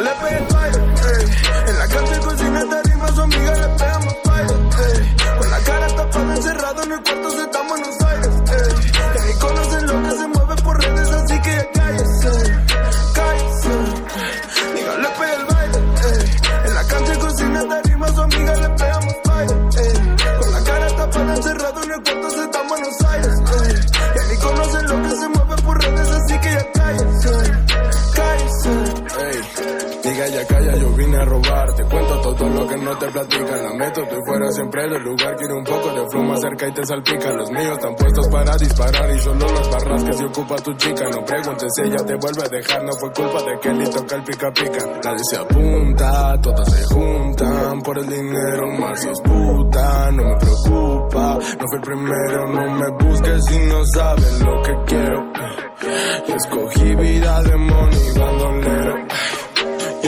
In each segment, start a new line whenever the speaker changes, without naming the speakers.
Nigga, le pegué el Diga ya calla, yo vine a robar. Te cuento todo lo que no te platican. La meto, estoy fuera siempre del lugar. Quiero un poco de fluma cerca y te salpica. Los míos están puestos para disparar. Y solo las barras que se ocupa tu chica. No preguntes si ella te vuelve a dejar. No fue culpa de que le toca el pica pica. Nadie se apunta, todas se juntan. Por el dinero, más si es puta. No me preocupa, no fue el primero. No me busques si no sabes lo que quiero. escogí vida de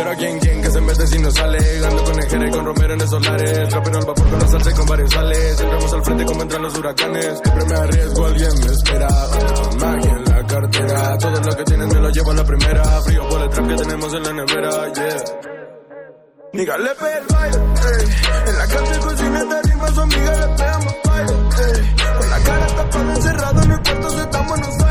ahora quién, quién que se mete si no sale. Ando con y con Romero en esos lares. Trapero al vapor con la salsa y con varios sales. Entramos al frente como entran los huracanes. Siempre me arriesgo, alguien me espera. Magia en la cartera. Todo lo que tienes me lo llevo a la primera. Frío por el trap que tenemos en la nevera, yeah. Niga le el baile, ey. En la cocina de rima, su amiga le pegamos baile, ey. Con la cara tapada encerrado en el cuarto se en Buenos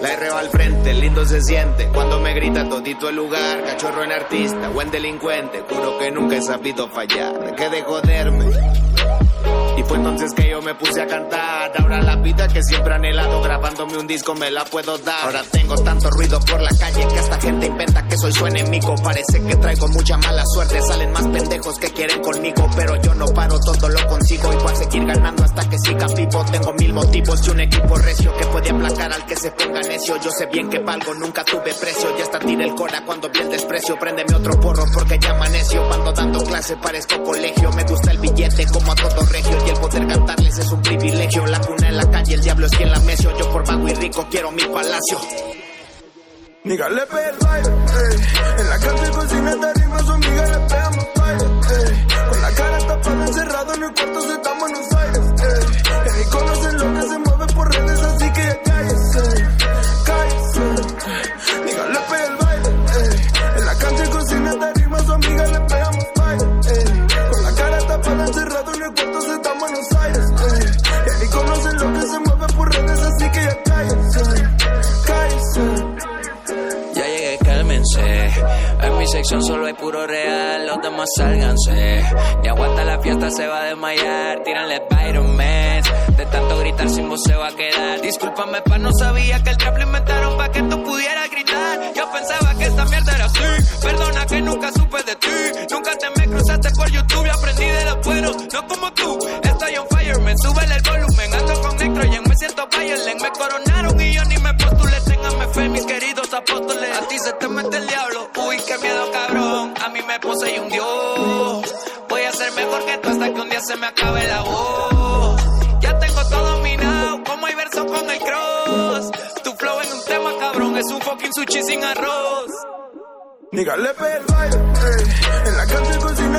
La
R al frente, lindo se siente Cuando me grita todito el lugar Cachorro en artista, buen delincuente Juro que nunca he sabido fallar Que de joderme y fue entonces que yo me puse a cantar. Ahora la vida que siempre he anhelado, grabándome un disco me la puedo dar. Ahora tengo tanto ruido por la calle que esta gente inventa que soy su enemigo. Parece que traigo mucha mala suerte. Salen más pendejos que quieren conmigo, pero yo no paro, todo lo consigo. Y voy a seguir ganando hasta que Tengo mil motivos y un equipo recio que puede aplacar al que se ponga necio. Yo sé bien que valgo, nunca tuve precio. Ya hasta tira el cora cuando vi el desprecio. Préndeme otro porro porque ya amaneció. Cuando dando clase parezco colegio. Me gusta el billete como a todo regio y el poder cantarles es un privilegio. La cuna en la calle, el diablo es quien la mecio. Yo por vago y rico quiero mi palacio.
Niga, le el baile, En la cancha y cocina de rima, su amiga le En
sección solo hay puro real, los demás sálganse. Y aguanta la fiesta, se va a desmayar. Tíranle Spider-Man. De tanto gritar sin voz se va a quedar. Discúlpame, pa, no sabía que el trap lo inventaron pa' que tú pudieras gritar. Yo pensaba que esta mierda era así. Perdona que nunca supe de ti. Nunca te me cruzaste por YouTube y aprendí de lo bueno. No como tú, estoy on fire, me sube el volumen. Ando con Nectrogen, me siento violent. Me coronaron y yo ni me A ti se te mete el diablo. Uy, qué miedo, cabrón. A mí me posee un dios. Voy a ser mejor que tú hasta que un día se me acabe la voz. Ya tengo todo minado, como hay verso con el cross. Tu flow en un tema, cabrón, es un fucking sushi sin arroz.
Niga, le el baile, En la y cocina